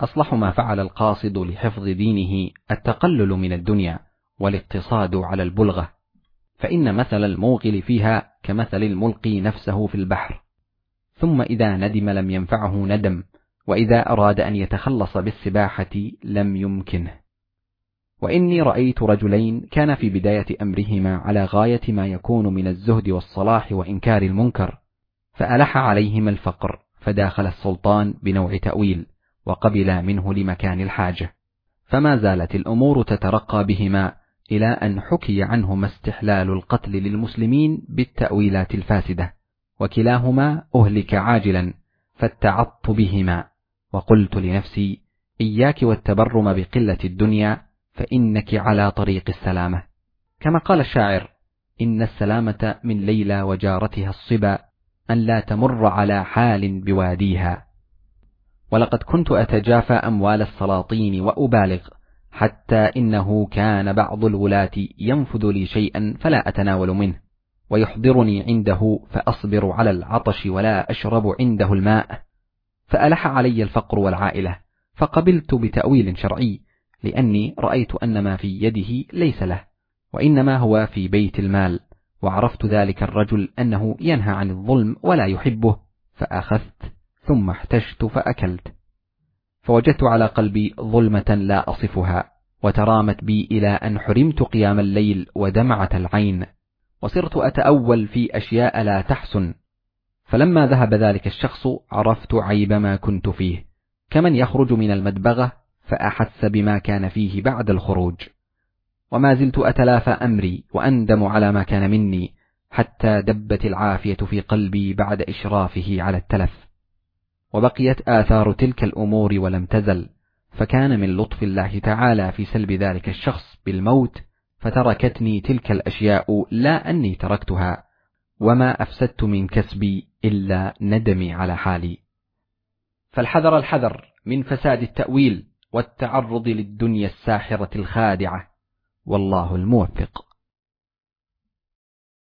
أصلح ما فعل القاصد لحفظ دينه التقلل من الدنيا والاقتصاد على البلغة فإن مثل الموغل فيها كمثل الملقي نفسه في البحر. ثم إذا ندم لم ينفعه ندم وإذا أراد أن يتخلص بالسباحة لم يمكنه. وإني رأيت رجلين كان في بداية أمرهما على غاية ما يكون من الزهد والصلاح وإنكار المنكر فألح عليهما الفقر فداخل السلطان بنوع تأويل. وقبل منه لمكان الحاجة. فما زالت الأمور تترقى بهما إلى أن حكي عنهما استحلال القتل للمسلمين بالتأويلات الفاسدة. وكلاهما أهلك عاجلا فاتعظت بهما. وقلت لنفسي إياك والتبرم بقلة الدنيا فإنك على طريق السلامة. كما قال الشاعر إن السلامة من ليلى وجارتها الصبا أن لا تمر على حال بواديها. ولقد كنت أتجافى أموال السلاطين وأبالغ حتى إنه كان بعض الولاة ينفذ لي شيئا فلا أتناول منه ويحضرني عنده فأصبر على العطش ولا أشرب عنده الماء. فألح علي الفقر والعائلة فقبلت بتأويل شرعي لأني رأيت أن ما في يده ليس له وإنما هو في بيت المال وعرفت ذلك الرجل أنه ينهى عن الظلم ولا يحبه فأخذت ثم احتجت فأكلت. فوجدت على قلبي ظلمة لا أصفها وترامت بي إلى أن حرمت قيام الليل ودمعة العين وصرت أتأول في أشياء لا تحسن. فلما ذهب ذلك الشخص عرفت عيب ما كنت فيه. كمن يخرج من المدبغة فأحس بما كان فيه بعد الخروج. وما زلت أتلافى أمري وأندم على ما كان مني حتى دبت العافية في قلبي بعد إشرافه على التلف. وبقيت آثار تلك الأمور ولم تزل فكان من لطف الله تعالى في سلب ذلك الشخص بالموت فتركتني تلك الأشياء لا أني تركتها وما أفسدت من كسبي إلا ندمي على حالي. فالحذر الحذر من فساد التأويل والتعرض للدنيا الساحرة الخادعة والله الموفق.